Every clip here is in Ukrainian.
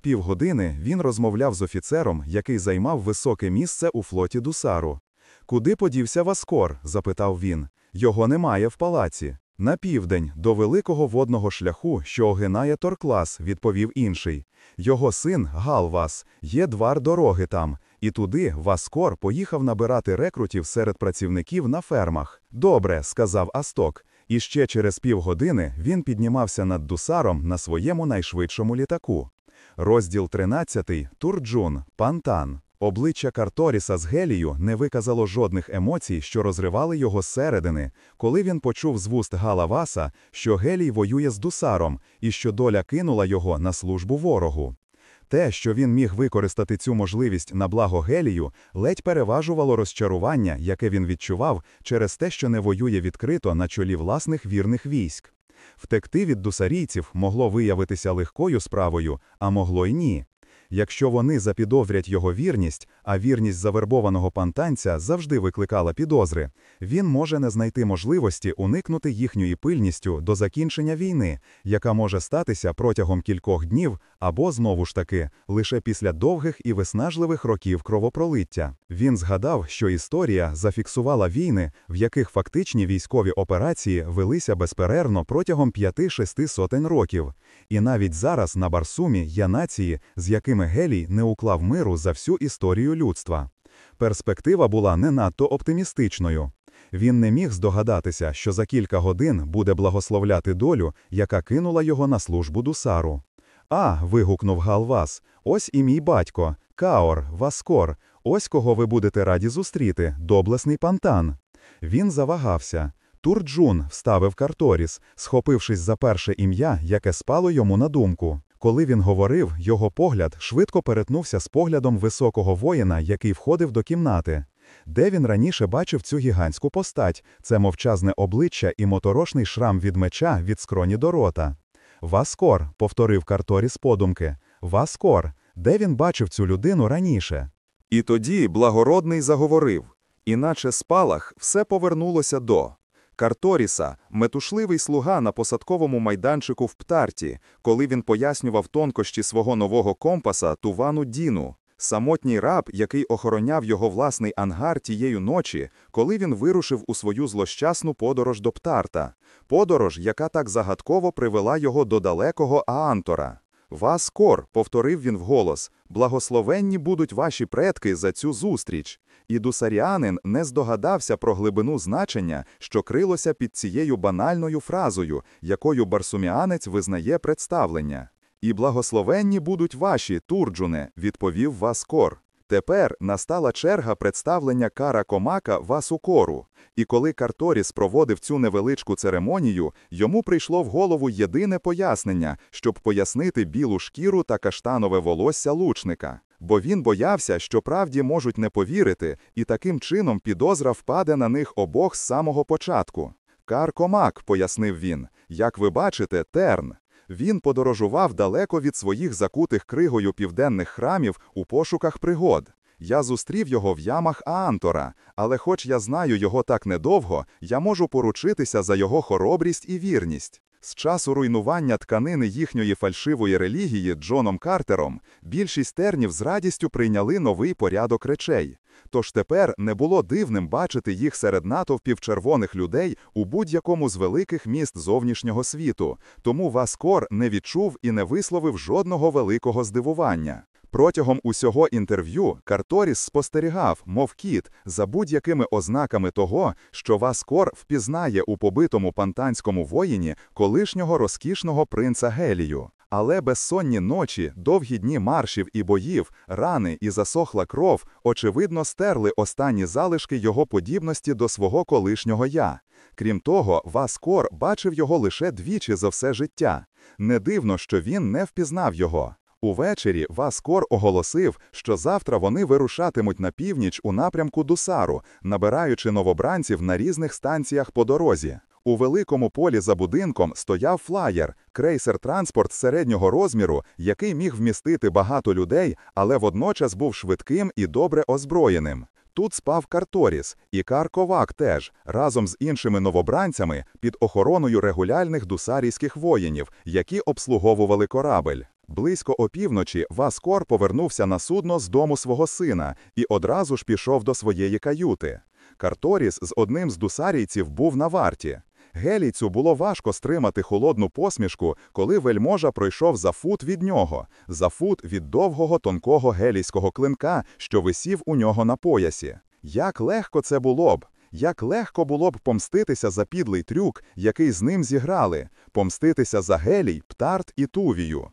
півгодини він розмовляв з офіцером, який займав високе місце у флоті Дусару. Куди подівся Васкор? запитав він. Його немає в палаці. На південь, до великого водного шляху, що огинає Торклас, відповів інший. Його син Галвас, є двар дороги там, і туди Васкор поїхав набирати рекрутів серед працівників на фермах. Добре, сказав Асток. І ще через півгодини він піднімався над Дусаром на своєму найшвидшому літаку. Розділ 13. Турджун. Пантан. Обличчя Карторіса з Гелію не виказало жодних емоцій, що розривали його зсередини, коли він почув з вуст Гала Васа, що Гелій воює з Дусаром і що доля кинула його на службу ворогу. Те, що він міг використати цю можливість на благо Гелію, ледь переважувало розчарування, яке він відчував через те, що не воює відкрито на чолі власних вірних військ. Втекти від дусарійців могло виявитися легкою справою, а могло й ні. Якщо вони запідозрять його вірність, а вірність завербованого пантанця завжди викликала підозри, він може не знайти можливості уникнути їхньої пильністю до закінчення війни, яка може статися протягом кількох днів або знову ж таки лише після довгих і виснажливих років кровопролиття. Він згадав, що історія зафіксувала війни, в яких фактичні військові операції велися безперервно протягом п'яти-шести сотень років. І навіть зараз на Барсумі є нації, з якими Гелій не уклав миру за всю історію людства. Перспектива була не надто оптимістичною. Він не міг здогадатися, що за кілька годин буде благословляти долю, яка кинула його на службу дусару. А. вигукнув Галвас, ось і мій батько, Каор, Васкор, ось кого ви будете раді зустріти, доблесний пантан. Він завагався. Турджун вставив Карторіс, схопившись за перше ім'я, яке спало йому на думку. Коли він говорив, його погляд швидко перетнувся з поглядом високого воїна, який входив до кімнати. Де він раніше бачив цю гігантську постать, це мовчазне обличчя і моторошний шрам від меча від скроні до рота. Васкор, повторив Карторіс подумки. Васкор, де він бачив цю людину раніше? І тоді благородний заговорив, іначе спалах все повернулося до. Карторіса, метушливий слуга на посадковому майданчику в Птарті, коли він пояснював тонкощі свого нового компаса Тувану Діну, самотній раб, який охороняв його власний ангар тієї ночі, коли він вирушив у свою злощасну подорож до Птарта, подорож, яка так загадково привела його до далекого Аантора. Вас кор, повторив він вголос, благословенні будуть ваші предки за цю зустріч. І дусаріанин не здогадався про глибину значення, що крилося під цією банальною фразою, якою барсуміанець визнає представлення. І благословенні будуть ваші, Турджуне, відповів Васкор. Тепер настала черга представлення кара комака Васукору, і коли Карторіс проводив цю невеличку церемонію, йому прийшло в голову єдине пояснення, щоб пояснити білу шкіру та каштанове волосся лучника. Бо він боявся, що правді можуть не повірити, і таким чином підозра впаде на них обох з самого початку. Кар комак, пояснив він, як ви бачите, терн. Він подорожував далеко від своїх закутих кригою південних храмів у пошуках пригод. Я зустрів його в ямах Аантора, але хоч я знаю його так недовго, я можу поручитися за його хоробрість і вірність. З часу руйнування тканини їхньої фальшивої релігії Джоном Картером більшість тернів з радістю прийняли новий порядок речей. Тож тепер не було дивним бачити їх серед натовпів червоних людей у будь-якому з великих міст зовнішнього світу, тому Васкор не відчув і не висловив жодного великого здивування. Протягом усього інтерв'ю Карторіс спостерігав, мов кіт, за будь-якими ознаками того, що Васкор впізнає у побитому пантанському воїні колишнього розкішного принца Гелію. Але безсонні ночі, довгі дні маршів і боїв, рани і засохла кров, очевидно, стерли останні залишки його подібності до свого колишнього я. Крім того, Васкор бачив його лише двічі за все життя. Не дивно, що він не впізнав його. Увечері Васкор оголосив, що завтра вони вирушатимуть на північ у напрямку Дусару, набираючи новобранців на різних станціях по дорозі. У великому полі за будинком стояв флаєр, крейсер транспорт середнього розміру, який міг вмістити багато людей, але водночас був швидким і добре озброєним. Тут спав Карторіс і Карковак теж разом з іншими новобранцями під охороною регулярних дусарійських воїнів, які обслуговували корабель. Близько опівночі Васкор повернувся на судно з дому свого сина і одразу ж пішов до своєї каюти. Карторіс з одним з дусарійців був на варті. Гелійцю було важко стримати холодну посмішку, коли вельможа пройшов за фут від нього, за фут від довгого тонкого гелійського клинка, що висів у нього на поясі. Як легко це було б! Як легко було б помститися за підлий трюк, який з ним зіграли, помститися за гелій, птарт і тувію.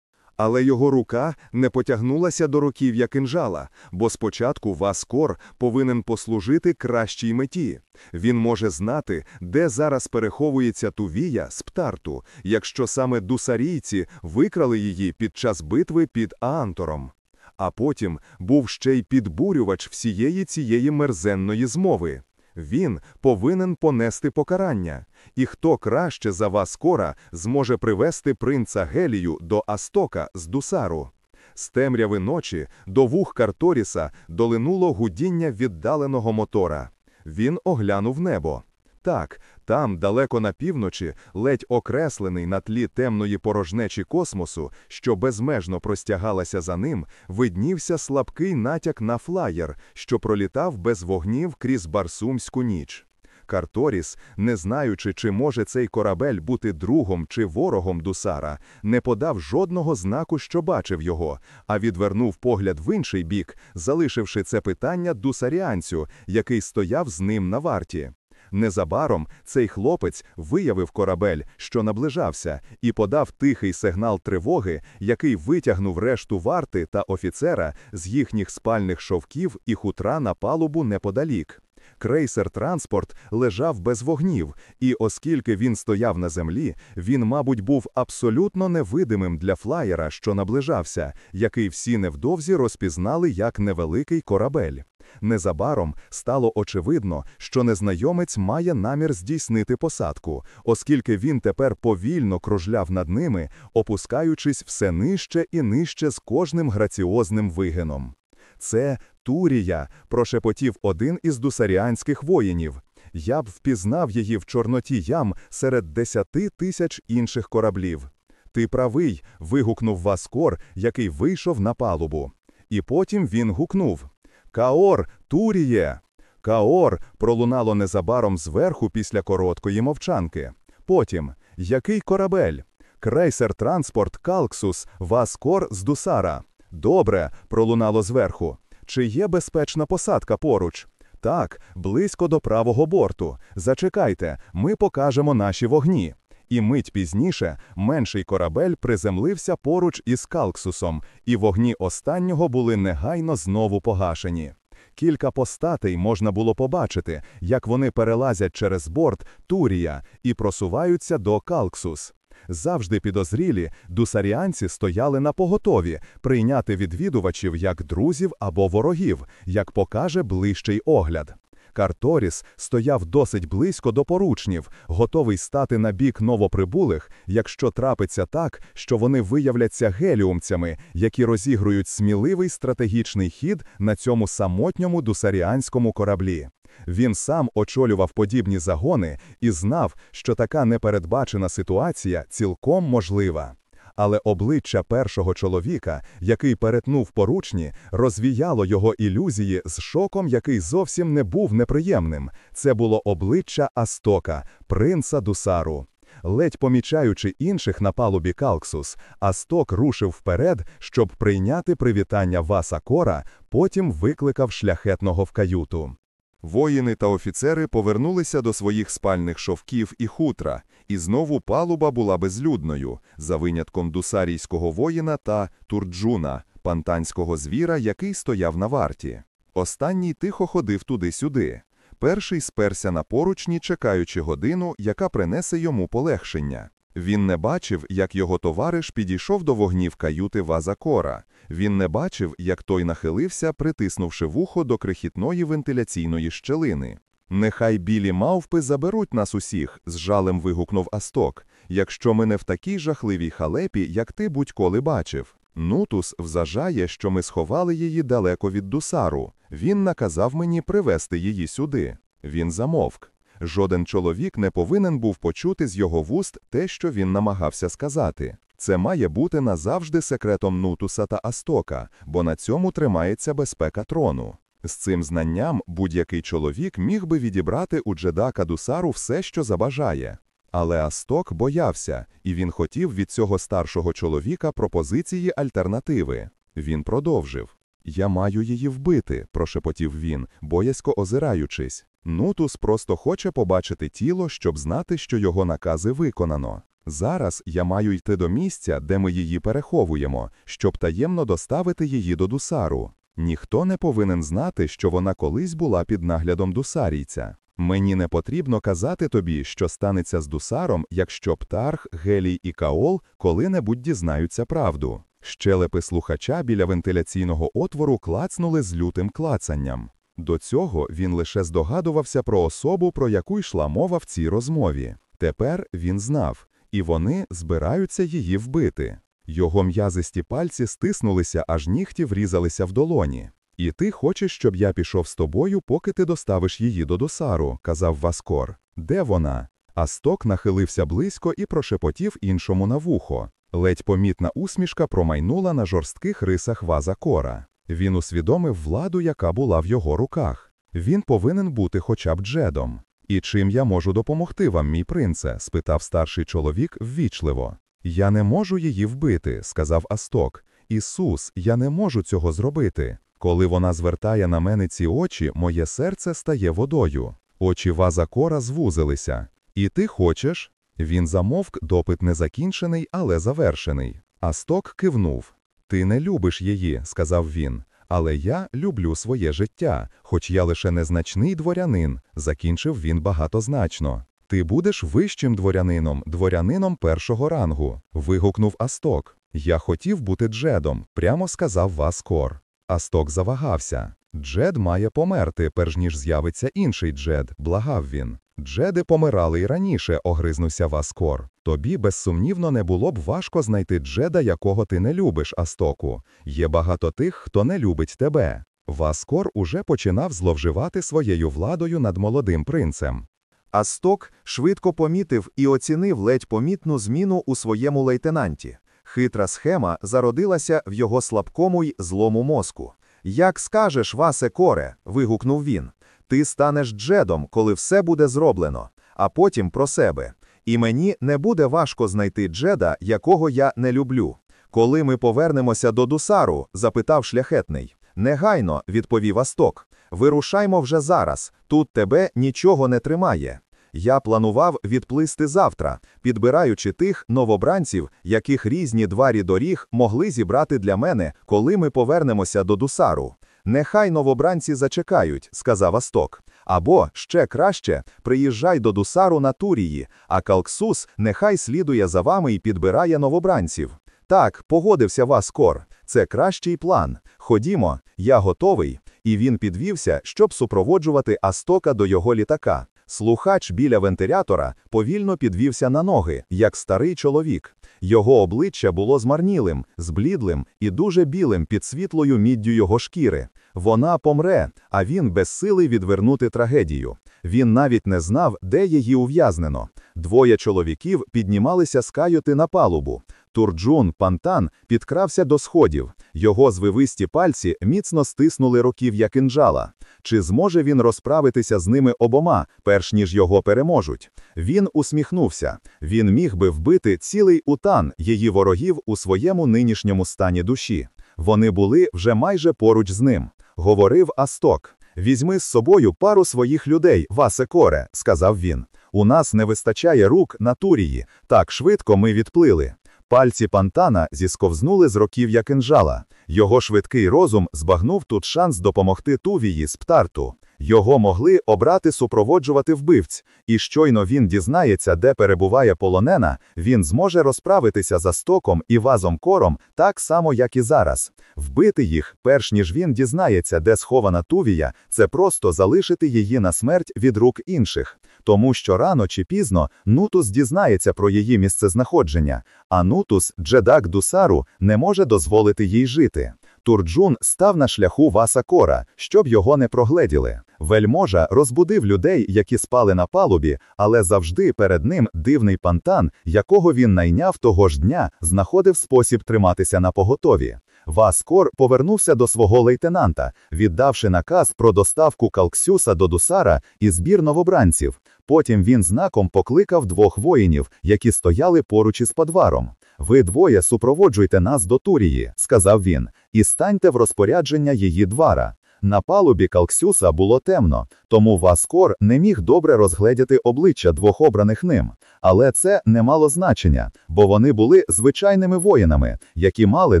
Але його рука не потягнулася до руків'я кинжала, бо спочатку Васкор повинен послужити кращій меті. Він може знати, де зараз переховується Тувія з Птарту, якщо саме дусарійці викрали її під час битви під Аантором. А потім був ще й підбурювач всієї цієї мерзенної змови. Він повинен понести покарання, і хто краще за вас кора зможе привести принца Гелію до Астока з Дусару. З темряви ночі до вух Карторіса долинуло гудіння віддаленого мотора. Він оглянув небо. Так, там, далеко на півночі, ледь окреслений на тлі темної порожнечі космосу, що безмежно простягалася за ним, виднівся слабкий натяк на флаєр, що пролітав без вогнів крізь барсумську ніч. Карторіс, не знаючи, чи може цей корабель бути другом чи ворогом Дусара, не подав жодного знаку, що бачив його, а відвернув погляд в інший бік, залишивши це питання дусаріанцю, який стояв з ним на варті. Незабаром цей хлопець виявив корабель, що наближався, і подав тихий сигнал тривоги, який витягнув решту варти та офіцера з їхніх спальних шовків і хутра на палубу неподалік. Крейсер транспорт лежав без вогнів, і оскільки він стояв на землі, він, мабуть, був абсолютно невидимим для флаєра, що наближався, який всі невдовзі розпізнали як невеликий корабель. Незабаром стало очевидно, що незнайомець має намір здійснити посадку, оскільки він тепер повільно кружляв над ними, опускаючись все нижче і нижче з кожним граціозним вигином. Це Турія, прошепотів один із дусаріанських воїнів. Я б впізнав її в чорноті ям серед десяти тисяч інших кораблів. Ти правий. вигукнув Васкор, який вийшов на палубу. І потім він гукнув Каор, Туріє! Каор пролунало незабаром зверху після короткої мовчанки. Потім який корабель? Крейсер транспорт Калксус, Васкор з Дусара. Добре, пролунало зверху. Чи є безпечна посадка поруч? Так, близько до правого борту. Зачекайте, ми покажемо наші вогні. І мить пізніше менший корабель приземлився поруч із Калксусом, і вогні останнього були негайно знову погашені. Кілька постатей можна було побачити, як вони перелазять через борт Турія і просуваються до Калксус. Завжди підозрілі, дусаріанці стояли на поготові прийняти відвідувачів як друзів або ворогів, як покаже ближчий огляд. Карторіс стояв досить близько до поручнів, готовий стати на бік новоприбулих, якщо трапиться так, що вони виявляться геліумцями, які розігрують сміливий стратегічний хід на цьому самотньому дусаріанському кораблі. Він сам очолював подібні загони і знав, що така непередбачена ситуація цілком можлива. Але обличчя першого чоловіка, який перетнув поручні, розвіяло його ілюзії з шоком, який зовсім не був неприємним. Це було обличчя Астока, принца Дусару. Ледь помічаючи інших на палубі Калксус, Асток рушив вперед, щоб прийняти привітання Васа Кора, потім викликав шляхетного в каюту. Воїни та офіцери повернулися до своїх спальних шовків і хутра, і знову палуба була безлюдною, за винятком дусарійського воїна та турджуна, пантанського звіра, який стояв на варті. Останній тихо ходив туди-сюди. Перший сперся на поручні, чекаючи годину, яка принесе йому полегшення. Він не бачив, як його товариш підійшов до вогнів каюти Вазакора. Він не бачив, як той нахилився, притиснувши вухо до крихітної вентиляційної щелини. Нехай білі мавпи заберуть нас усіх, з жалем вигукнув Асток, якщо ми не в такій жахливій халепі, як ти будь-коли бачив. Нутус взажає, що ми сховали її далеко від дусару. Він наказав мені привезти її сюди. Він замовк. Жоден чоловік не повинен був почути з його вуст те, що він намагався сказати. Це має бути назавжди секретом Нутуса та Астока, бо на цьому тримається безпека трону. З цим знанням будь-який чоловік міг би відібрати у Джедака Дусару все, що забажає. Але Асток боявся, і він хотів від цього старшого чоловіка пропозиції альтернативи. Він продовжив. Я маю її вбити, прошепотів він, боязько озираючись. Нутус просто хоче побачити тіло, щоб знати, що його накази виконано. Зараз я маю йти до місця, де ми її переховуємо, щоб таємно доставити її до дусару. Ніхто не повинен знати, що вона колись була під наглядом дусарійця. Мені не потрібно казати тобі, що станеться з дусаром, якщо Птарх, Гелій і Каол коли-небудь дізнаються правду. Щелепи слухача біля вентиляційного отвору клацнули з лютим клацанням. До цього він лише здогадувався про особу, про яку йшла мова в цій розмові. Тепер він знав, і вони збираються її вбити. Його м'язисті пальці стиснулися, аж нігті врізалися в долоні. І ти хочеш, щоб я пішов з тобою, поки ти доставиш її до досару, казав Васкор. Де вона? Асток нахилився близько і прошепотів іншому на вухо. Ледь помітна усмішка промайнула на жорстких рисах ваза кора. Він усвідомив владу, яка була в його руках. Він повинен бути хоча б джедом. І чим я можу допомогти вам, мій принце? спитав старший чоловік ввічливо. Я не можу її вбити, сказав Асток. Ісус, я не можу цього зробити. Коли вона звертає на мене ці очі, моє серце стає водою. Очі ваза кора звузилися. І ти хочеш? Він замовк, допит не закінчений, але завершений. Асток кивнув. Ти не любиш її, сказав він. Але я люблю своє життя, хоч я лише незначний дворянин, закінчив він багатозначно. Ти будеш вищим дворянином, дворянином першого рангу. вигукнув Асток. Я хотів бути джедом, прямо сказав Васкор. Асток завагався. Джед має померти, перш ніж з'явиться інший джед, благав він. Джеди помирали й раніше, огризнувся Васкор. Тобі, безсумнівно, не було б важко знайти джеда, якого ти не любиш, Астоку. Є багато тих, хто не любить тебе. Васкор уже починав зловживати своєю владою над молодим принцем. Асток швидко помітив і оцінив ледь помітну зміну у своєму лейтенанті. Хитра схема зародилася в його слабкому й злому мозку. Як скажеш, Васе Коре, вигукнув він. Ти станеш джедом, коли все буде зроблено, а потім про себе. І мені не буде важко знайти джеда, якого я не люблю. Коли ми повернемося до Дусару? запитав шляхетний. Негайно, відповів Асток. Вирушаймо вже зараз. Тут тебе нічого не тримає. Я планував відплисти завтра, підбираючи тих новобранців, яких різні дварі доріг могли зібрати для мене, коли ми повернемося до Дусару. Нехай новобранці зачекають, сказав Асток. Або ще краще, приїжджай до Дусару на Турії, а Калксус нехай слідує за вами і підбирає новобранців. Так, погодився вас кор. Це кращий план. Ходімо, я готовий. І він підвівся, щоб супроводжувати Астока до його літака. Слухач біля вентилятора повільно підвівся на ноги, як старий чоловік. Його обличчя було змарнілим, зблідлим і дуже білим під світлою міддю його шкіри. Вона помре, а він безсилий відвернути трагедію. Він навіть не знав, де її ув'язнено. Двоє чоловіків піднімалися з каюти на палубу. Турджун Пантан підкрався до сходів. Його звивисті пальці міцно стиснули руків'я кинджала. Чи зможе він розправитися з ними обома, перш ніж його переможуть? Він усміхнувся. Він міг би вбити цілий утан її ворогів у своєму нинішньому стані душі. Вони були вже майже поруч з ним. Говорив Асток. Візьми з собою пару своїх людей, Васе Коре, сказав він. У нас не вистачає рук на турії. Так швидко ми відплили. Пальці пантана зісковзнули з років'я кинжала. Його швидкий розум збагнув тут шанс допомогти Тувії з птарту. Його могли обрати супроводжувати вбивць, і щойно він дізнається, де перебуває полонена, він зможе розправитися за стоком і вазом кором так само, як і зараз. Вбити їх, перш ніж він дізнається, де схована Тувія, це просто залишити її на смерть від рук інших. Тому що рано чи пізно Нутус дізнається про її місцезнаходження, а Нутус, Джедак Дусару, не може дозволити їй жити. Турджун став на шляху Васакора, щоб його не прогледіли. Вельможа розбудив людей, які спали на палубі, але завжди перед ним дивний пантан, якого він найняв того ж дня, знаходив спосіб триматися на поготові. Васкор повернувся до свого лейтенанта, віддавши наказ про доставку Калксюса до Дусара і збір новобранців. Потім він знаком покликав двох воїнів, які стояли поруч із подваром. Ви двоє супроводжуйте нас до Турії, сказав він, і станьте в розпорядження її двара. На палубі Калксюса було темно, тому Васкор не міг добре розгледіти обличчя двох обраних ним. Але це не мало значення, бо вони були звичайними воїнами, які мали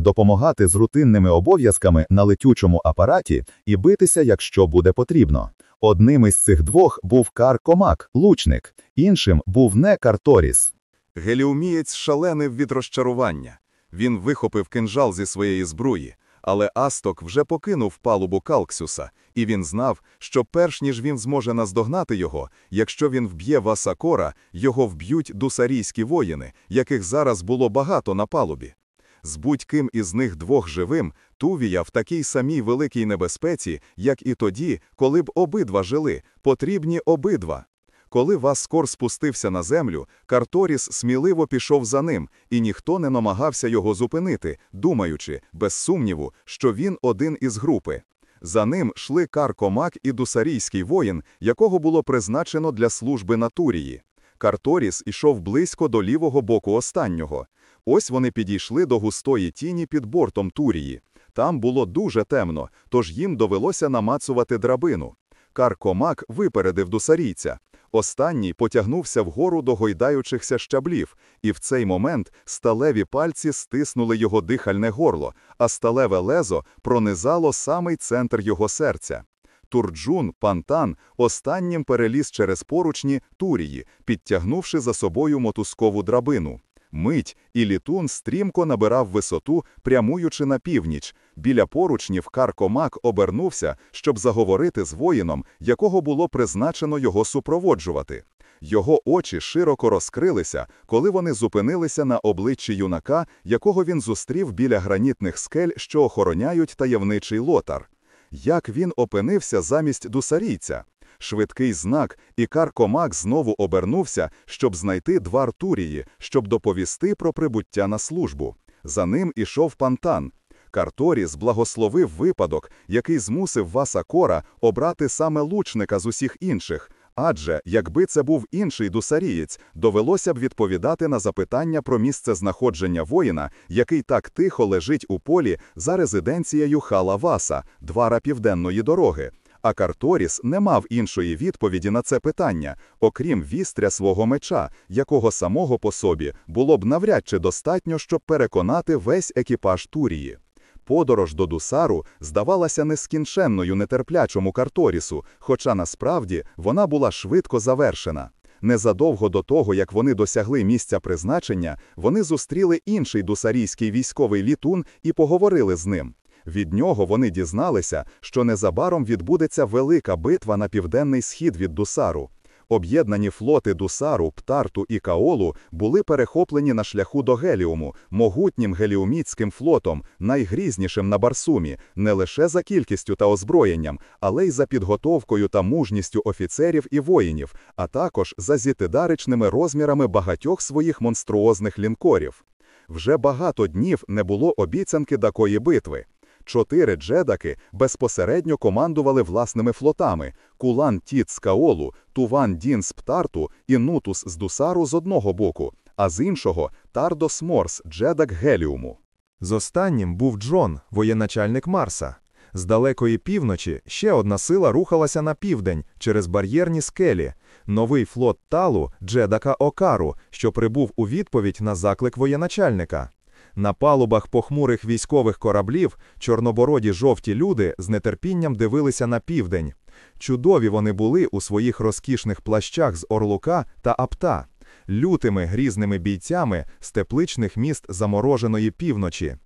допомагати з рутинними обов'язками на летючому апараті і битися, якщо буде потрібно. Одним із цих двох був Кар Комак, лучник, іншим був не Карторіс. Геліумієць шаленив від розчарування. Він вихопив кинжал зі своєї збруї, але Асток вже покинув палубу Калксюса, і він знав, що перш ніж він зможе наздогнати його, якщо він вб'є Васакора, його вб'ють дусарійські воїни, яких зараз було багато на палубі. З будь-ким із них двох живим, Тувія в такій самій великій небезпеці, як і тоді, коли б обидва жили, потрібні обидва. Коли Васкор спустився на землю, Карторіс сміливо пішов за ним, і ніхто не намагався його зупинити, думаючи, без сумніву, що він один із групи. За ним шли Каркомак і дусарійський воїн, якого було призначено для служби на Турії. Карторіс ішов близько до лівого боку останнього. Ось вони підійшли до густої тіні під бортом Турії. Там було дуже темно, тож їм довелося намацувати драбину. Каркомак випередив дусарійця. Останній потягнувся вгору до гойдаючихся щаблів, і в цей момент сталеві пальці стиснули його дихальне горло, а сталеве лезо пронизало самий центр його серця. Турджун, пантан, останнім переліз через поручні турії, підтягнувши за собою мотузкову драбину. Мить, і літун стрімко набирав висоту, прямуючи на північ. Біля поручнів Каркомак обернувся, щоб заговорити з воїном, якого було призначено його супроводжувати. Його очі широко розкрилися, коли вони зупинилися на обличчі юнака, якого він зустрів біля гранітних скель, що охороняють таємничий лотар. Як він опинився замість дусарійця? Швидкий знак, і Каркомак знову обернувся, щоб знайти двар Турії, щоб доповісти про прибуття на службу. За ним ішов пантан. Карторіс благословив випадок, який змусив Васакора обрати саме лучника з усіх інших. Адже, якби це був інший дусарієць, довелося б відповідати на запитання про місце знаходження воїна, який так тихо лежить у полі за резиденцією Хала Васа, двара південної дороги. А Карторіс не мав іншої відповіді на це питання, окрім вістря свого меча, якого самого по собі було б навряд чи достатньо, щоб переконати весь екіпаж Турії. Подорож до Дусару здавалася нескінченною нетерплячому Карторісу, хоча насправді вона була швидко завершена. Незадовго до того, як вони досягли місця призначення, вони зустріли інший дусарійський військовий літун і поговорили з ним. Від нього вони дізналися, що незабаром відбудеться велика битва на південний схід від Дусару. Об'єднані флоти Дусару, Птарту і Каолу були перехоплені на шляху до Геліуму, могутнім геліуміцьким флотом, найгрізнішим на Барсумі, не лише за кількістю та озброєнням, але й за підготовкою та мужністю офіцерів і воїнів, а також за зітидаричними розмірами багатьох своїх монструозних лінкорів. Вже багато днів не було обіцянки такої битви. Чотири джедаки безпосередньо командували власними флотами: Кулан Тіт з Каолу, Туван Дін з Птарту і Нутус з Дусару з одного боку, а з іншого Тардос Морс, джедак Геліуму. З останнім був Джон, воєначальник Марса. З далекої півночі ще одна сила рухалася на південь через бар'єрні скелі. Новий флот Талу, Джедака Окару, що прибув у відповідь на заклик воєначальника. На палубах похмурих військових кораблів чорнобороді жовті люди з нетерпінням дивилися на південь. Чудові вони були у своїх розкішних плащах з орлука та апта, лютими грізними бійцями з тепличних міст замороженої півночі.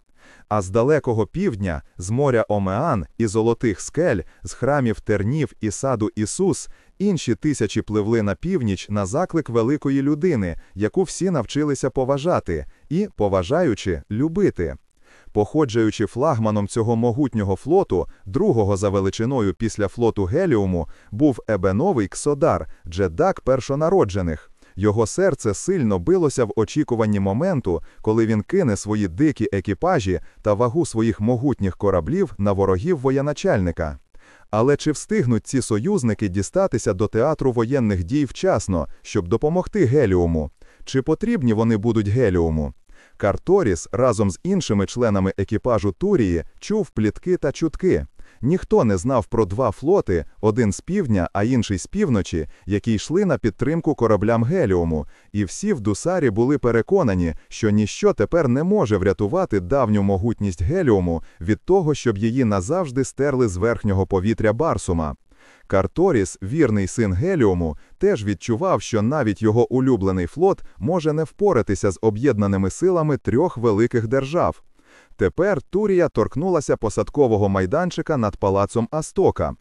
А з далекого півдня, з моря Омеан і золотих скель, з храмів тернів і саду Ісус, інші тисячі пливли на північ на заклик великої людини, яку всі навчилися поважати і, поважаючи, любити. Походжаючи флагманом цього могутнього флоту, другого за величиною після флоту Геліуму, був ебеновий Ксодар, джедак першонароджених. Його серце сильно билося в очікуванні моменту, коли він кине свої дикі екіпажі та вагу своїх могутніх кораблів на ворогів воєначальника. Але чи встигнуть ці союзники дістатися до театру воєнних дій вчасно, щоб допомогти Геліуму? Чи потрібні вони будуть Геліуму? Карторіс разом з іншими членами екіпажу Турії чув плітки та чутки. Ніхто не знав про два флоти, один з півдня, а інший з півночі, які йшли на підтримку кораблям Геліуму, і всі в Дусарі були переконані, що ніщо тепер не може врятувати давню могутність Геліуму від того, щоб її назавжди стерли з верхнього повітря Барсума. Карторіс, вірний син Геліуму, теж відчував, що навіть його улюблений флот може не впоратися з об'єднаними силами трьох великих держав. Тепер Турія торкнулася посадкового майданчика над палацом Астока.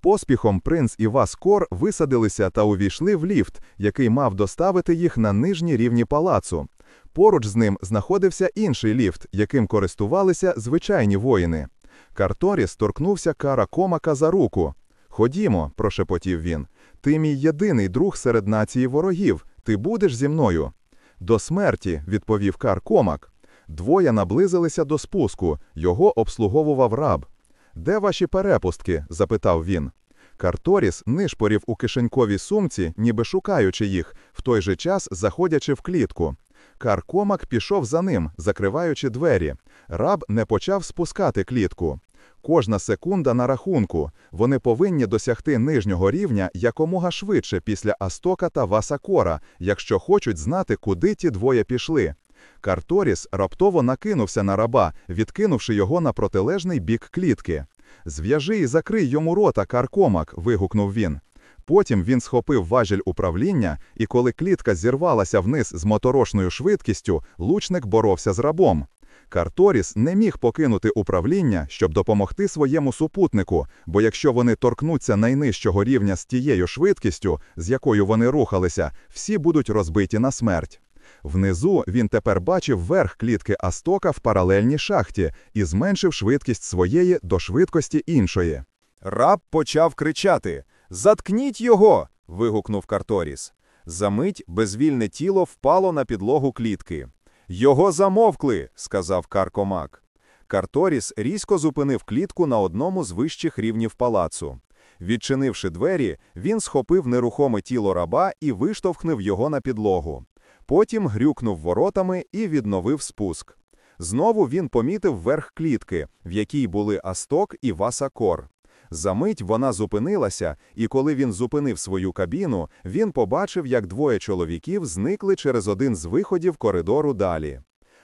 Поспіхом принц і Васкор висадилися та увійшли в ліфт, який мав доставити їх на нижні рівні палацу. Поруч з ним знаходився інший ліфт, яким користувалися звичайні воїни. Карторіс торкнувся кара комака за руку. Ходімо, прошепотів він. Ти мій єдиний друг серед нації ворогів. Ти будеш зі мною. До смерті, відповів кар комак. Двоє наблизилися до спуску, його обслуговував раб. Де ваші перепустки? запитав він. Карторіс нишпорів у кишеньковій сумці, ніби шукаючи їх, в той же час заходячи в клітку. Каркомак пішов за ним, закриваючи двері. Раб не почав спускати клітку. Кожна секунда на рахунку. Вони повинні досягти нижнього рівня якомога швидше після Астока та Васакора, якщо хочуть знати, куди ті двоє пішли. Карторіс раптово накинувся на раба, відкинувши його на протилежний бік клітки. Зв'яжи і закрий йому рота, каркомак. вигукнув він. Потім він схопив важіль управління, і коли клітка зірвалася вниз з моторошною швидкістю, лучник боровся з рабом. Карторіс не міг покинути управління, щоб допомогти своєму супутнику, бо якщо вони торкнуться найнижчого рівня з тією швидкістю, з якою вони рухалися, всі будуть розбиті на смерть. Внизу він тепер бачив верх клітки Астока в паралельній шахті і зменшив швидкість своєї до швидкості іншої. Раб почав кричати Заткніть його. вигукнув Карторіс. Замить безвільне тіло впало на підлогу клітки. Його замовкли, сказав Каркомак. Карторіс різко зупинив клітку на одному з вищих рівнів палацу. Відчинивши двері, він схопив нерухоме тіло раба і виштовхнув його на підлогу. Потім грюкнув воротами і відновив спуск. Знову він помітив верх клітки, в якій були Асток і Васакор. Замить вона зупинилася, і коли він зупинив свою кабіну, він побачив, як двоє чоловіків зникли через один з виходів коридору далі.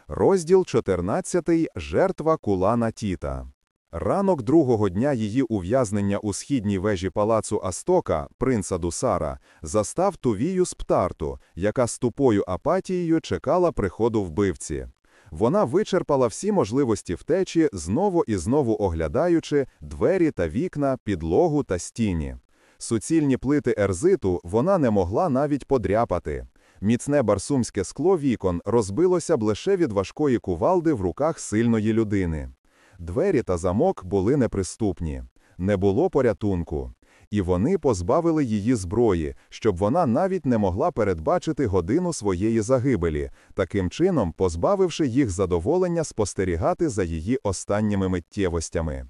Розділ 14. Жертва Кулана Тіта. Ранок другого дня її ув'язнення у східній вежі палацу Астока, принца Дусара, застав Тувію з Птарту, яка з тупою апатією чекала приходу вбивці. Вона вичерпала всі можливості втечі, знову і знову оглядаючи двері та вікна, підлогу та стіні. Суцільні плити ерзиту вона не могла навіть подряпати. Міцне барсумське скло вікон розбилося б лише від важкої кувалди в руках сильної людини. Двері та замок були неприступні, не було порятунку, і вони позбавили її зброї, щоб вона навіть не могла передбачити годину своєї загибелі, таким чином позбавивши їх задоволення спостерігати за її останніми миттєвостями.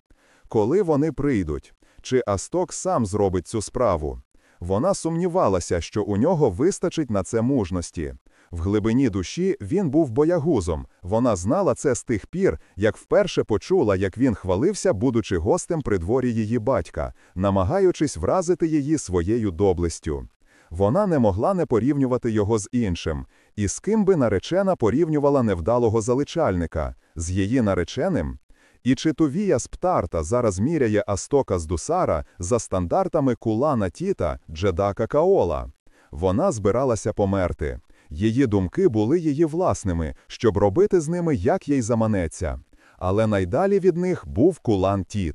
Коли вони прийдуть, чи Асток сам зробить цю справу? Вона сумнівалася, що у нього вистачить на це мужності. В глибині душі він був боягузом. Вона знала це з тих пір, як вперше почула, як він хвалився, будучи гостем при дворі її батька, намагаючись вразити її своєю доблестю. Вона не могла не порівнювати його з іншим, і з ким би наречена порівнювала невдалого заличальника, з її нареченим. І чи Тувія з Птарта зараз міряє Астока з Дусара за стандартами Кулана Тіта, Джедака Каола? Вона збиралася померти. Її думки були її власними, щоб робити з ними, як їй заманеться. Але найдалі від них був кулан Тіт.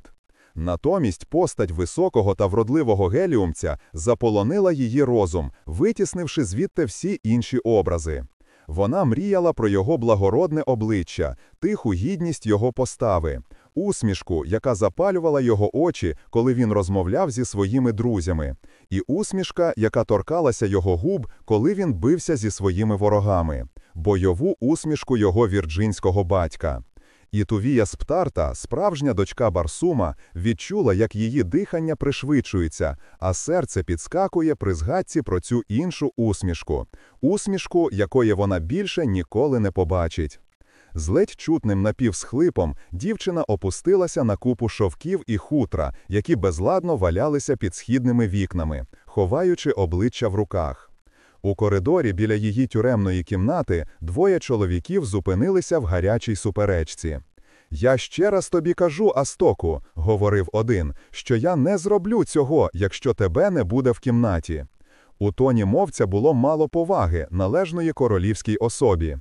Натомість постать високого та вродливого геліумця заполонила її розум, витіснивши звідти всі інші образи. Вона мріяла про його благородне обличчя, тиху гідність його постави, усмішку, яка запалювала його очі, коли він розмовляв зі своїми друзями, і усмішка, яка торкалася його губ, коли він бився зі своїми ворогами, бойову усмішку його вірджинського батька. І Тувія Сптарта, справжня дочка Барсума, відчула, як її дихання пришвидшується, а серце підскакує при згадці про цю іншу усмішку, усмішку, якої вона більше ніколи не побачить. З ледь чутним напівсхлипом дівчина опустилася на купу шовків і хутра, які безладно валялися під східними вікнами, ховаючи обличчя в руках. У коридорі біля її тюремної кімнати двоє чоловіків зупинилися в гарячій суперечці. Я ще раз тобі кажу, Астоку, говорив один, що я не зроблю цього, якщо тебе не буде в кімнаті. У тоні мовця було мало поваги, належної королівській особі.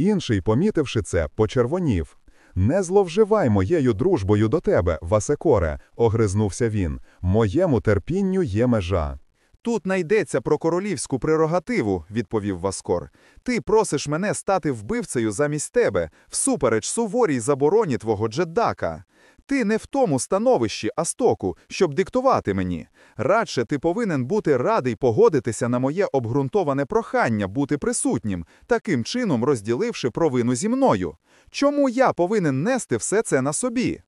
Інший, помітивши це, почервонів. Не зловживай моєю дружбою до тебе, Васекоре, огризнувся він. Моєму терпінню є межа. Тут найдеться про королівську прерогативу, відповів Васкор. Ти просиш мене стати вбивцею замість тебе, всупереч суворій забороні твого джеддака. Ти не в тому становищі, Астоку, щоб диктувати мені. Радше ти повинен бути радий погодитися на моє обґрунтоване прохання бути присутнім, таким чином розділивши провину зі мною. Чому я повинен нести все це на собі?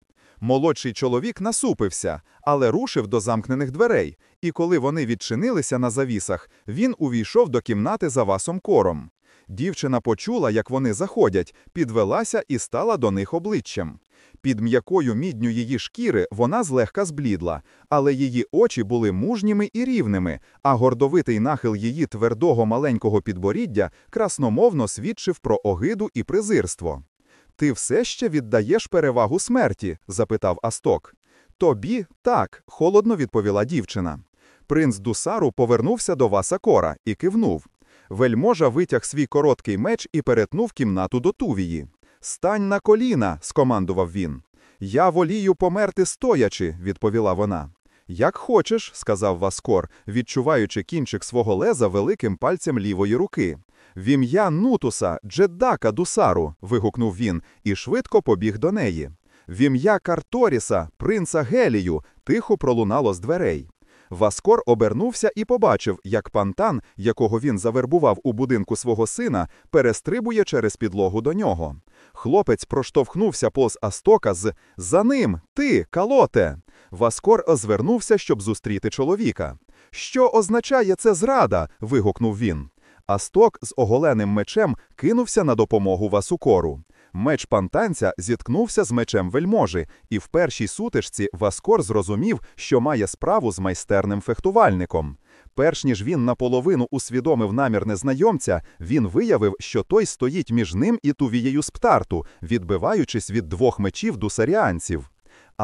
Молодший чоловік насупився, але рушив до замкнених дверей, і коли вони відчинилися на завісах, він увійшов до кімнати за васом кором. Дівчина почула, як вони заходять, підвелася і стала до них обличчям. Під м'якою мідню її шкіри вона злегка зблідла, але її очі були мужніми і рівними, а гордовитий нахил її твердого маленького підборіддя красномовно свідчив про огиду і презирство. Ти все ще віддаєш перевагу смерті? запитав Асток. Тобі так, холодно відповіла дівчина. Принц Дусару повернувся до Васакора і кивнув. Вельможа витяг свій короткий меч і перетнув кімнату до Тувії. Стань на коліна, скомандував він. Я волію померти стоячи, відповіла вона. Як хочеш, сказав Васкор, відчуваючи кінчик свого леза великим пальцем лівої руки. В ім'я Нутуса, Джеддака Дусару. вигукнув він і швидко побіг до неї. В ім'я Карторіса, принца Гелію, тихо пролунало з дверей. Васкор обернувся і побачив, як пантан, якого він завербував у будинку свого сина, перестрибує через підлогу до нього. Хлопець проштовхнувся повз Астока з За ним, ти, калоте. Васкор озвернувся, щоб зустріти чоловіка. Що означає це зрада? вигукнув він. Асток з оголеним мечем кинувся на допомогу Васукору. Меч пантанця зіткнувся з мечем вельможі, і в першій сутичці Васкор зрозумів, що має справу з майстерним фехтувальником. Перш ніж він наполовину усвідомив намір незнайомця, він виявив, що той стоїть між ним і тувією сптарту, відбиваючись від двох мечів дусаріанців.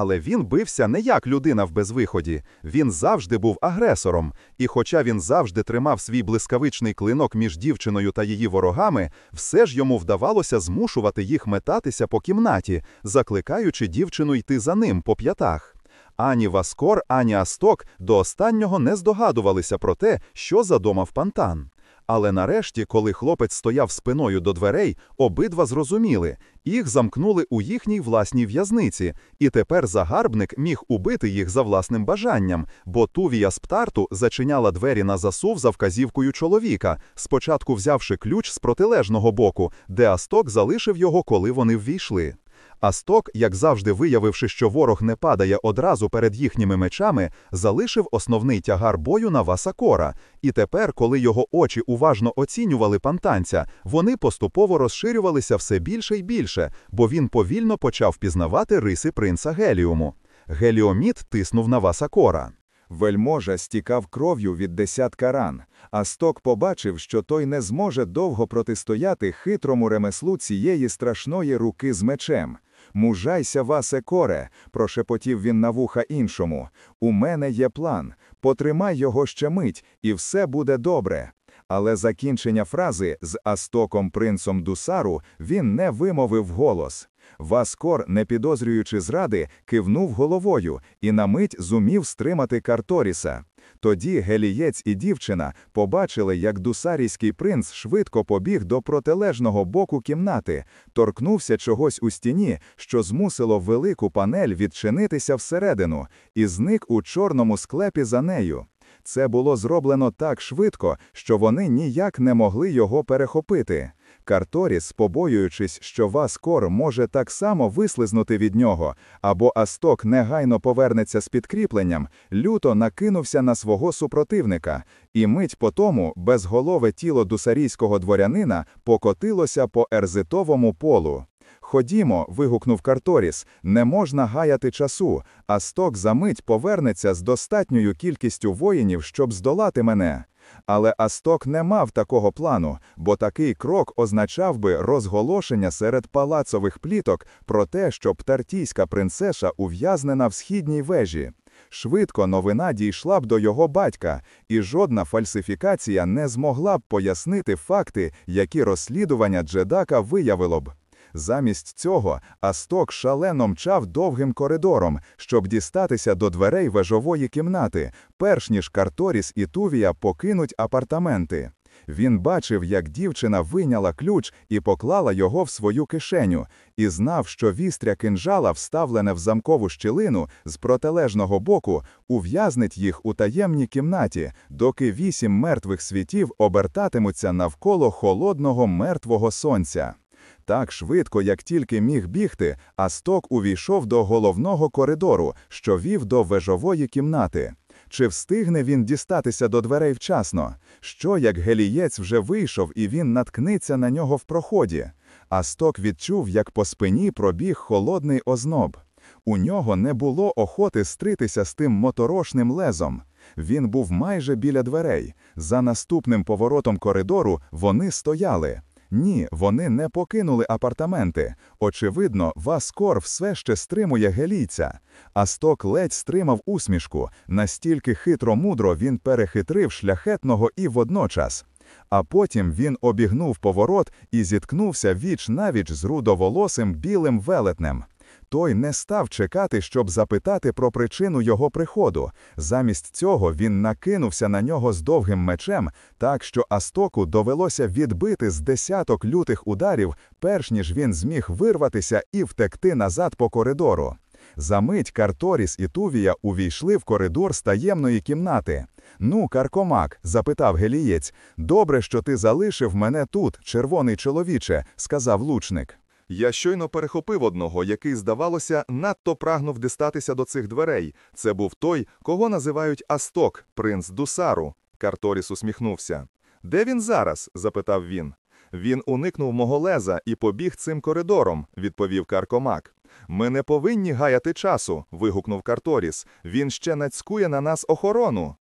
Але він бився не як людина в безвиході, він завжди був агресором, і хоча він завжди тримав свій блискавичний клинок між дівчиною та її ворогами, все ж йому вдавалося змушувати їх метатися по кімнаті, закликаючи дівчину йти за ним по п'ятах. Ані Васкор, ані Асток до останнього не здогадувалися про те, що задумав пантан. Але нарешті, коли хлопець стояв спиною до дверей, обидва зрозуміли їх замкнули у їхній власній в'язниці, і тепер загарбник міг убити їх за власним бажанням, бо Тувія Сптарту зачиняла двері на засув за вказівкою чоловіка, спочатку взявши ключ з протилежного боку, де Асток залишив його, коли вони ввійшли. Асток, як завжди виявивши, що ворог не падає одразу перед їхніми мечами, залишив основний тягар бою на Васакора, і тепер, коли його очі уважно оцінювали пантанця, вони поступово розширювалися все більше і більше, бо він повільно почав пізнавати риси принца Геліуму. Геліоміт тиснув на Васакора. Вельможа стікав кров'ю від десятка ран, а сток побачив, що той не зможе довго протистояти хитрому ремеслу цієї страшної руки з мечем. Мужайся, Васе коре, прошепотів він на вуха іншому. У мене є план. Потримай його ще мить, і все буде добре. Але закінчення фрази з Астоком принцом Дусару він не вимовив голос. Васкор, не підозрюючи зради, кивнув головою і на мить зумів стримати Карторіса. Тоді гелієць і дівчина побачили, як дусарійський принц швидко побіг до протилежного боку кімнати, торкнувся чогось у стіні, що змусило велику панель відчинитися всередину, і зник у чорному склепі за нею. Це було зроблено так швидко, що вони ніяк не могли його перехопити. Карторіс, побоюючись, що Васкор може так само вислизнути від нього, або Асток негайно повернеться з підкріпленням, люто накинувся на свого супротивника, і мить по тому безголове тіло дусарійського дворянина покотилося по ерзитовому полу. Ходімо, вигукнув Карторіс, не можна гаяти часу, а сток за мить повернеться з достатньою кількістю воїнів, щоб здолати мене. Але Асток не мав такого плану, бо такий крок означав би розголошення серед палацових пліток про те, що птартійська принцеса ув'язнена в східній вежі. Швидко новина дійшла б до його батька, і жодна фальсифікація не змогла б пояснити факти, які розслідування Джедака виявило б. Замість цього Асток шалено мчав довгим коридором, щоб дістатися до дверей вежової кімнати, перш ніж Карторіс і Тувія покинуть апартаменти. Він бачив, як дівчина вийняла ключ і поклала його в свою кишеню, і знав, що вістря кинжала, вставлене в замкову щілину з протилежного боку, ув'язнить їх у таємній кімнаті, доки вісім мертвих світів обертатимуться навколо холодного мертвого сонця. Так швидко, як тільки міг бігти, Асток увійшов до головного коридору, що вів до вежової кімнати. Чи встигне він дістатися до дверей вчасно? Що як гелієць вже вийшов і він наткнеться на нього в проході? Асток відчув, як по спині пробіг холодний озноб. У нього не було охоти стритися з тим моторошним лезом. Він був майже біля дверей. За наступним поворотом коридору вони стояли. Ні, вони не покинули апартаменти. Очевидно, Васкор все ще стримує гелійця. Асток ледь стримав усмішку, настільки хитро мудро він перехитрив шляхетного і водночас. А потім він обігнув поворот і зіткнувся віч навіч з рудоволосим білим велетнем. Той не став чекати, щоб запитати про причину його приходу. Замість цього він накинувся на нього з довгим мечем, так що Астоку довелося відбити з десяток лютих ударів, перш ніж він зміг вирватися і втекти назад по коридору. Замить Карторіс і Тувія увійшли в коридор з таємної кімнати. Ну, Каркомак, запитав гелієць, добре, що ти залишив мене тут, червоний чоловіче, сказав лучник. Я щойно перехопив одного, який, здавалося, надто прагнув дістатися до цих дверей. Це був той, кого називають Асток, принц Дусару. Карторіс усміхнувся. Де він зараз? запитав він. Він уникнув мого леза і побіг цим коридором, відповів Каркомак. Ми не повинні гаяти часу. вигукнув Карторіс. Він ще нацькує на нас охорону.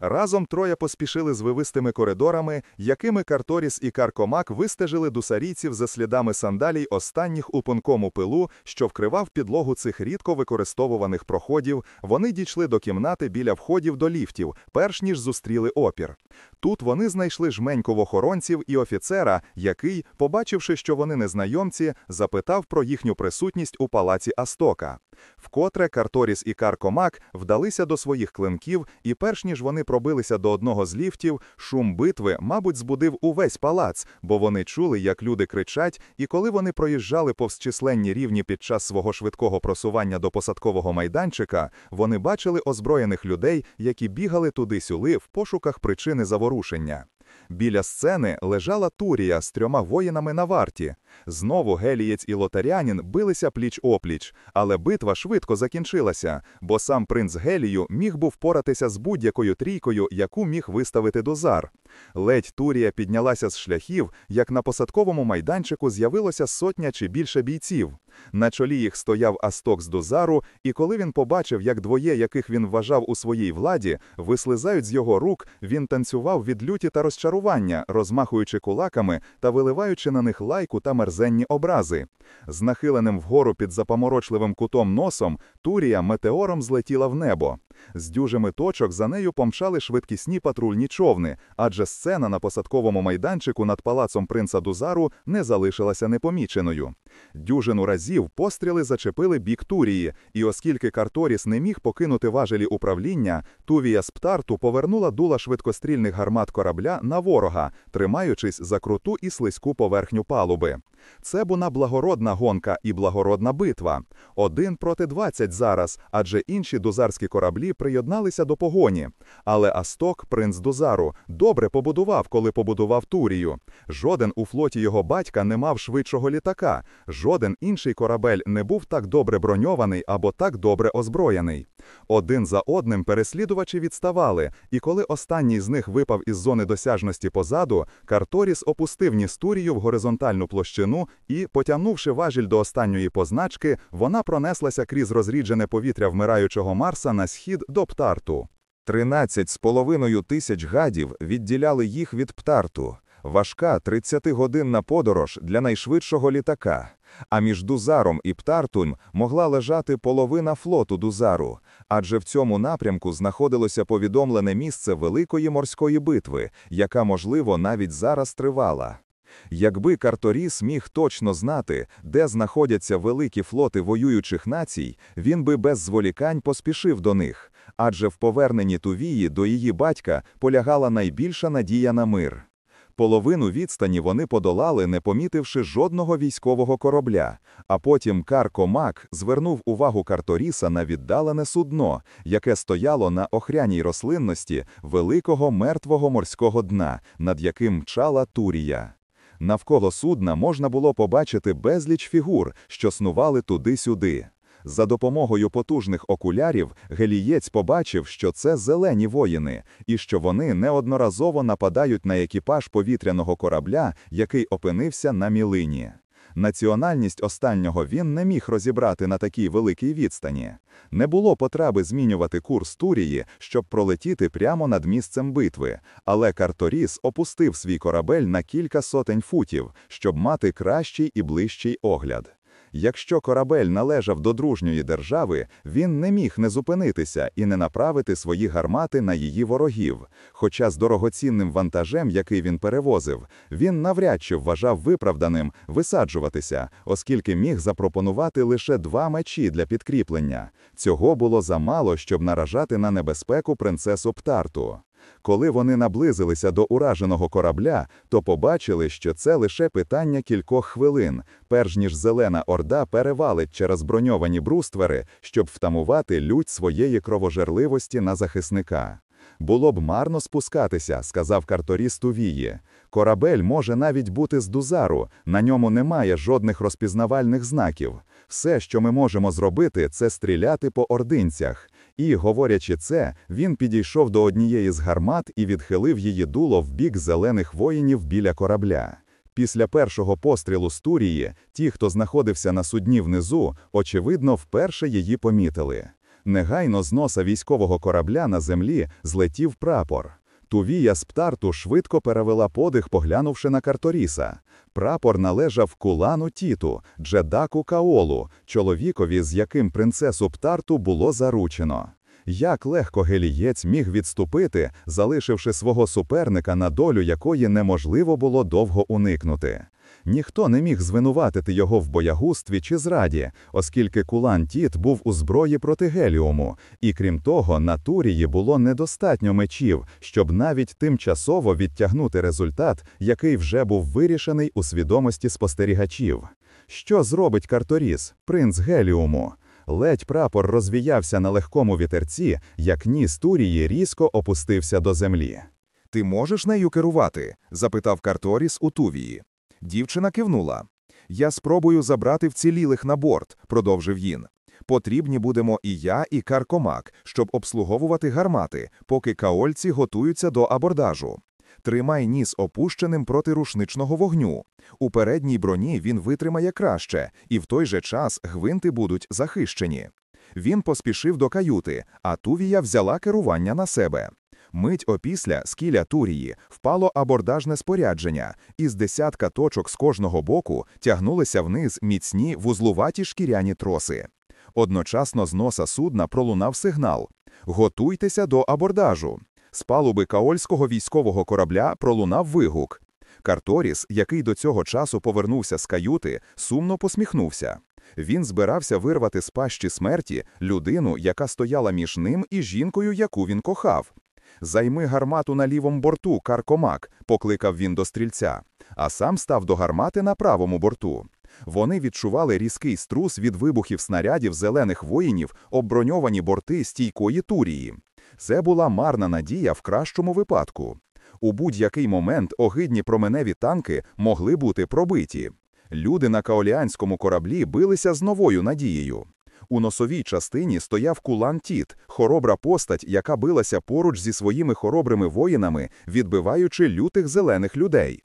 Разом троє поспішили з вивистими коридорами, якими Карторіс і Каркомак вистежили дусарійців за слідами сандалій останніх у понкому пилу, що вкривав підлогу цих рідко використовуваних проходів. Вони дійшли до кімнати біля входів до ліфтів, перш ніж зустріли опір. Тут вони знайшли жменьку охоронців і офіцера, який, побачивши, що вони незнайомці, запитав про їхню присутність у палаці Астока. Вкотре Карторіс і Каркомак вдалися до своїх клинків, і перш ніж вони пробилися до одного з ліфтів, шум битви, мабуть, збудив увесь палац, бо вони чули, як люди кричать, і коли вони проїжджали повз численні рівні під час свого швидкого просування до посадкового майданчика, вони бачили озброєних людей, які бігали туди-сюди в пошуках причини заворушення. Біля сцени лежала Турія з трьома воїнами на варті. Знову гелієць і лотарянін билися пліч-опліч, але битва швидко закінчилася, бо сам принц Гелію міг був поратися з будь-якою трійкою, яку міг виставити дозар. Ледь Турія піднялася з шляхів, як на посадковому майданчику з'явилося сотня чи більше бійців. На чолі їх стояв Асток з дозару, і коли він побачив, як двоє, яких він вважав у своїй владі, вислизають з його рук, він танцював від люті та розчарування, розмахуючи кулаками та виливаючи на них лайку та мерзенні образи. З нахиленим вгору під запоморочливим кутом носом Турія метеором злетіла в небо. З дюжими точок за нею помчали швидкісні патрульні човни, адже сцена на посадковому майданчику над палацом принца Дузару не залишилася непоміченою. Дюжину разів постріли зачепили бік Турії, і оскільки Карторіс не міг покинути важелі управління, Тувія з Птарту повернула дула швидкострільних гармат корабля на ворога, тримаючись за круту і слизьку поверхню палуби. Це була благородна гонка і благородна битва. Один проти двадцять зараз, адже інші дузарські кораблі приєдналися до погоні. Але Асток, принц Дузару, добре побудував, коли побудував Турію. Жоден у флоті його батька не мав швидшого літака, жоден інший корабель не був так добре броньований або так добре озброєний. Один за одним переслідувачі відставали, і коли останній з них випав із зони досяжності позаду, Карторіс опустив Ністурію в горизонтальну площину і, потягнувши важіль до останньої позначки, вона пронеслася крізь розріджене повітря вмираючого Марса на схід до Птарту. Тринадцять з половиною тисяч гадів відділяли їх від птарту. Важка 30-годинна подорож для найшвидшого літака. А між Дузаром і Птартум могла лежати половина флоту Дузару, адже в цьому напрямку знаходилося повідомлене місце великої морської битви, яка, можливо, навіть зараз тривала. Якби Карторіс міг точно знати, де знаходяться великі флоти воюючих націй, він би без зволікань поспішив до них, адже в поверненні Тувії до її батька полягала найбільша надія на мир. Половину відстані вони подолали, не помітивши жодного військового корабля, а потім Карко Мак звернув увагу Карторіса на віддалене судно, яке стояло на охряній рослинності великого мертвого морського дна, над яким мчала Турія. Навколо судна можна було побачити безліч фігур, що снували туди-сюди. За допомогою потужних окулярів гелієць побачив, що це зелені воїни, і що вони неодноразово нападають на екіпаж повітряного корабля, який опинився на мілині. Національність останнього він не міг розібрати на такій великій відстані. Не було потреби змінювати курс Турії, щоб пролетіти прямо над місцем битви, але Карторіс опустив свій корабель на кілька сотень футів, щоб мати кращий і ближчий огляд. Якщо корабель належав до дружньої держави, він не міг не зупинитися і не направити свої гармати на її ворогів. Хоча з дорогоцінним вантажем, який він перевозив, він навряд чи вважав виправданим висаджуватися, оскільки міг запропонувати лише два мечі для підкріплення. Цього було замало, щоб наражати на небезпеку принцесу Птарту. Коли вони наблизилися до ураженого корабля, то побачили, що це лише питання кількох хвилин, перш ніж Зелена Орда перевалить через броньовані бруствери, щоб втамувати лють своєї кровожерливості на захисника. Було б марно спускатися, сказав Карторіс Тувії. Корабель може навіть бути з дузару, на ньому немає жодних розпізнавальних знаків. Все, що ми можемо зробити, це стріляти по ординцях. І, говорячи це, він підійшов до однієї з гармат і відхилив її дуло в бік зелених воїнів біля корабля. Після першого пострілу з Турії, ті, хто знаходився на судні внизу, очевидно, вперше її помітили. Негайно з носа військового корабля на землі злетів прапор. Тувія з птарту швидко перевела подих, поглянувши на Карторіса. Прапор належав кулану Тіту, Джедаку Каолу, чоловікові, з яким принцесу птарту було заручено. Як легко гелієць міг відступити, залишивши свого суперника на долю якої неможливо було довго уникнути. Ніхто не міг звинуватити його в боягустві чи зраді, оскільки кулан Тіт був у зброї проти геліуму, і крім того, на Турії було недостатньо мечів, щоб навіть тимчасово відтягнути результат, який вже був вирішений у свідомості спостерігачів. Що зробить Карторіс, принц геліуму? Ледь прапор розвіявся на легкому вітерці, як ніс Турії різко опустився до землі. Ти можеш нею керувати? запитав Карторіс у Тувії. Дівчина кивнула. Я спробую забрати вцілілих на борт, продовжив він. Потрібні будемо і я, і Каркомак, щоб обслуговувати гармати, поки каольці готуються до абордажу. Тримай ніс опущеним проти рушничного вогню. У передній броні він витримає краще, і в той же час гвинти будуть захищені. Він поспішив до каюти, а Тувія взяла керування на себе. Мить опісля з кіля Турії впало абордажне спорядження, і з десятка точок з кожного боку тягнулися вниз міцні вузлуваті шкіряні троси. Одночасно з носа судна пролунав сигнал «Готуйтеся до абордажу». З палуби каольського військового корабля пролунав вигук. Карторіс, який до цього часу повернувся з каюти, сумно посміхнувся. Він збирався вирвати з пащі смерті людину, яка стояла між ним і жінкою, яку він кохав. Займи гармату на лівому борту, Каркомак, покликав він до стрільця, а сам став до гармати на правому борту. Вони відчували різкий струс від вибухів снарядів зелених воїнів, обброньовані борти стійкої турії. Це була марна надія в кращому випадку. У будь-який момент огидні променеві танки могли бути пробиті. Люди на каоліанському кораблі билися з новою надією. У носовій частині стояв Кулан Тіт, хоробра постать, яка билася поруч зі своїми хоробрими воїнами, відбиваючи лютих зелених людей.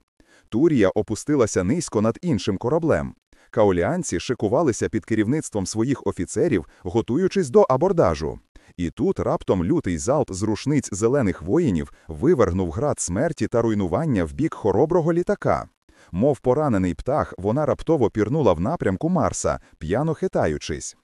Турія опустилася низько над іншим кораблем. Каоліанці шикувалися під керівництвом своїх офіцерів, готуючись до абордажу. І тут раптом лютий залп з рушниць зелених воїнів вивергнув град смерті та руйнування в бік хороброго літака. Мов поранений птах, вона раптово пірнула в напрямку Марса, п'яно хитаючись.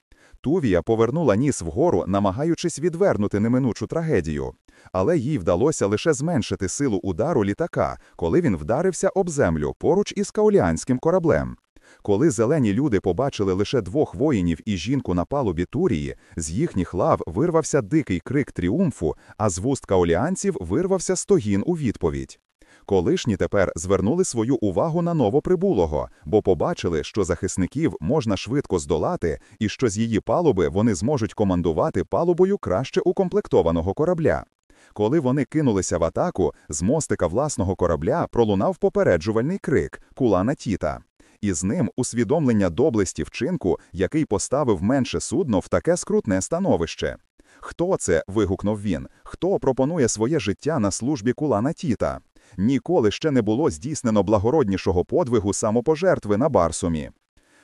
Тувія повернула ніс вгору, намагаючись відвернути неминучу трагедію. Але їй вдалося лише зменшити силу удару літака, коли він вдарився об землю поруч із кауліанським кораблем. Коли зелені люди побачили лише двох воїнів і жінку на палубі Турії, з їхніх лав вирвався дикий крик тріумфу, а з вуст каоліанців вирвався стогін у відповідь. Колишні тепер звернули свою увагу на новоприбулого, бо побачили, що захисників можна швидко здолати, і що з її палуби вони зможуть командувати палубою краще укомплектованого корабля. Коли вони кинулися в атаку, з мостика власного корабля пролунав попереджувальний крик Кулана Тіта. І з ним усвідомлення доблесті вчинку, який поставив менше судно в таке скрутне становище. Хто це? вигукнув він. Хто пропонує своє життя на службі Кулана Тіта? Ніколи ще не було здійснено благороднішого подвигу самопожертви на Барсумі.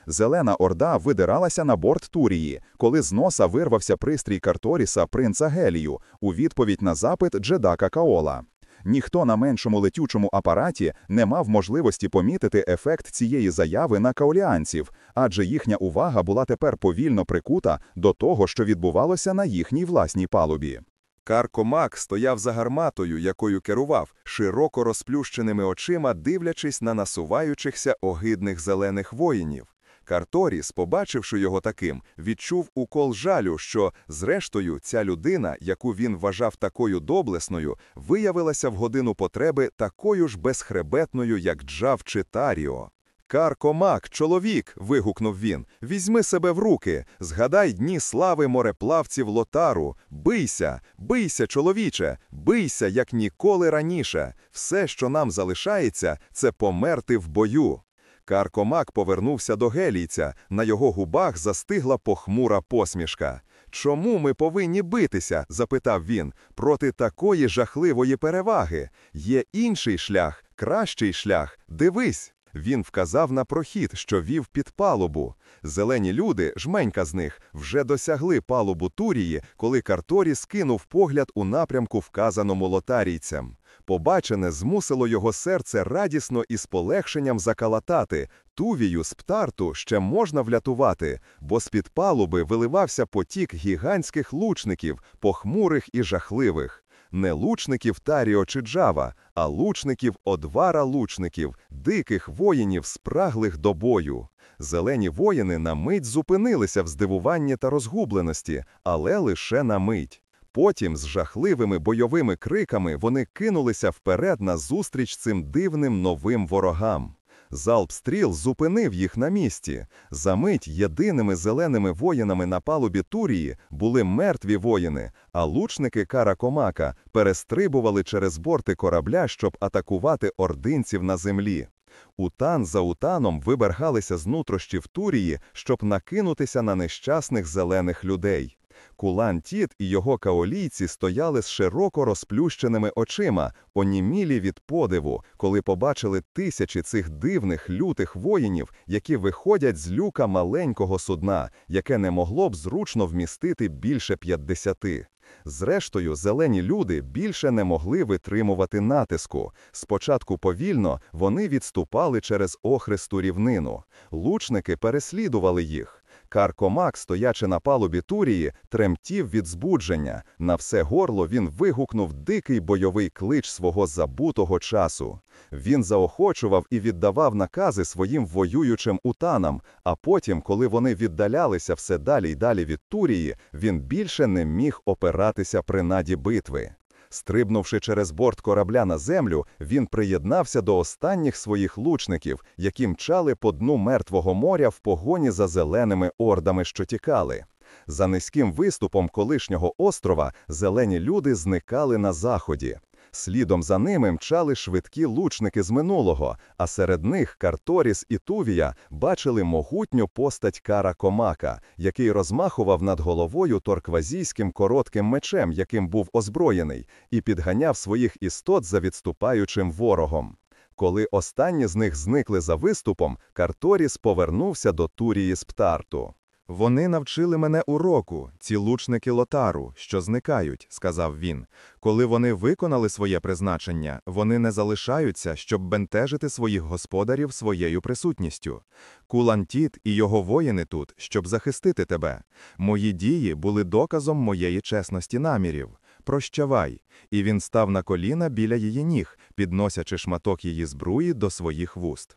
Зелена орда видиралася на борт Турії, коли з носа вирвався пристрій Карторіса принца Гелію у відповідь на запит Джедака Каола. Ніхто на меншому летючому апараті не мав можливості помітити ефект цієї заяви на каоліанців, адже їхня увага була тепер повільно прикута до того, що відбувалося на їхній власній палубі. Каркомак стояв за гарматою, якою керував, широко розплющеними очима, дивлячись на насуваючихся огидних зелених воїнів. Карторіс, побачивши його таким, відчув укол жалю, що, зрештою, ця людина, яку він вважав такою доблесною, виявилася в годину потреби такою ж безхребетною, як Джав чи Таріо. Каркомак, чоловік. вигукнув він. Візьми себе в руки, згадай дні слави мореплавців лотару. Бийся, бийся, чоловіче, бийся, як ніколи раніше. Все, що нам залишається, це померти в бою. Каркомак повернувся до гелійця, на його губах застигла похмура посмішка. Чому ми повинні битися? запитав він, проти такої жахливої переваги. Є інший шлях, кращий шлях. Дивись. Він вказав на прохід, що вів під палубу. Зелені люди, жменька з них, вже досягли палубу Турії, коли Карторі скинув погляд у напрямку, вказаному лотарійцям. Побачене змусило його серце радісно і з полегшенням закалатати. Тувію з птарту ще можна влятувати, бо з-під палуби виливався потік гігантських лучників, похмурих і жахливих. Не лучників Таріо чи Джава, а лучників одвара лучників, диких воїнів, спраглих до бою. Зелені воїни на мить зупинилися в здивуванні та розгубленості, але лише на мить. Потім з жахливими бойовими криками вони кинулися вперед на зустріч цим дивним новим ворогам. Залп стріл зупинив їх на місці. Замить єдиними зеленими воїнами на палубі Турії були мертві воїни, а лучники Каракомака перестрибували через борти корабля, щоб атакувати ординців на землі. Утан за утаном вибергалися з нутрощів Турії, щоб накинутися на нещасних зелених людей. Кулан Тіт і його каолійці стояли з широко розплющеними очима, онімілі від подиву, коли побачили тисячі цих дивних лютих воїнів, які виходять з люка маленького судна, яке не могло б зручно вмістити більше п'ятдесяти. Зрештою, зелені люди більше не могли витримувати натиску. Спочатку повільно вони відступали через охристу рівнину. Лучники переслідували їх. Каркомак, стоячи на палубі Турії, тремтів від збудження. На все горло він вигукнув дикий бойовий клич свого забутого часу. Він заохочував і віддавав накази своїм воюючим утанам, а потім, коли вони віддалялися все далі й далі від Турії, він більше не міг опиратися при наді битви. Стрибнувши через борт корабля на землю, він приєднався до останніх своїх лучників, які мчали по дну мертвого моря в погоні за зеленими ордами, що тікали. За низьким виступом колишнього острова зелені люди зникали на заході. Слідом за ними мчали швидкі лучники з минулого, а серед них Карторіс і Тувія бачили могутню постать Кара Комака, який розмахував над головою торквазійським коротким мечем, яким був озброєний, і підганяв своїх істот за відступаючим ворогом. Коли останні з них зникли за виступом, Карторіс повернувся до Турії з Птарту. Вони навчили мене уроку, ці лучники лотару, що зникають, сказав він. Коли вони виконали своє призначення, вони не залишаються, щоб бентежити своїх господарів своєю присутністю. Кулантіт і його воїни тут, щоб захистити тебе. Мої дії були доказом моєї чесності намірів. Прощавай. І він став на коліна біля її ніг, підносячи шматок її збруї до своїх вуст.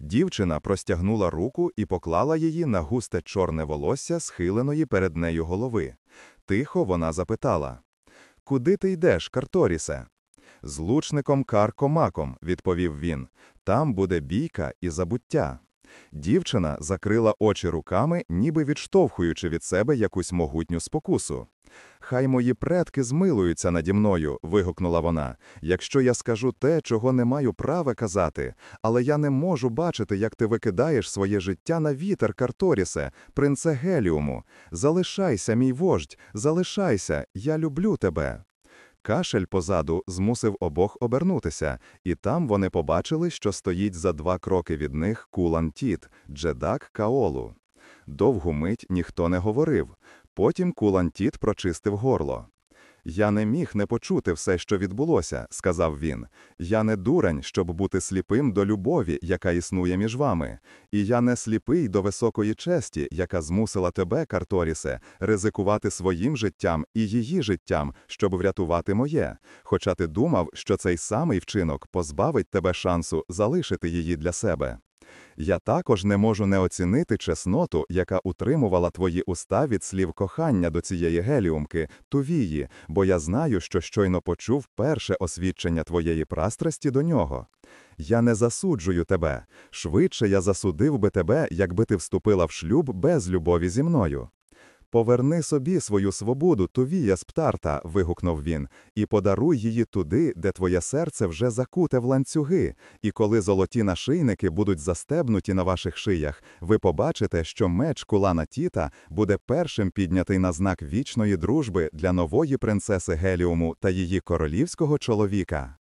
Дівчина простягнула руку і поклала її на густе чорне волосся схиленої перед нею голови. Тихо вона запитала: Куди ти йдеш, Карторісе? З лучником Каркомаком, відповів він. Там буде бійка і забуття. Дівчина закрила очі руками, ніби відштовхуючи від себе якусь могутню спокусу. Хай мої предки змилуються наді мною, вигукнула вона, якщо я скажу те, чого не маю права казати, але я не можу бачити, як ти викидаєш своє життя на вітер, Карторісе, принце Геліуму. Залишайся, мій вождь, залишайся, я люблю тебе. Кашель позаду змусив обох обернутися, і там вони побачили, що стоїть за два кроки від них Кулан Тіт, Джедак Каолу. Довгу мить ніхто не говорив. Потім Кулан Тіт прочистив горло. Я не міг не почути все, що відбулося, сказав він. Я не дурень, щоб бути сліпим до любові, яка існує між вами. І я не сліпий до високої честі, яка змусила тебе, Карторісе, ризикувати своїм життям і її життям, щоб врятувати моє. Хоча ти думав, що цей самий вчинок позбавить тебе шансу залишити її для себе. Я також не можу не оцінити чесноту, яка утримувала твої уста від слів кохання до цієї геліумки, тувії, бо я знаю, що щойно почув перше освідчення твоєї прастрасті до нього. Я не засуджую тебе. Швидше я засудив би тебе, якби ти вступила в шлюб без любові зі мною. Поверни собі свою свободу, Тувія з Птарта, вигукнув він, і подаруй її туди, де твоє серце вже закуте в ланцюги, і коли золоті нашийники будуть застебнуті на ваших шиях, ви побачите, що меч Кулана Тіта буде першим піднятий на знак вічної дружби для нової принцеси Геліуму та її королівського чоловіка.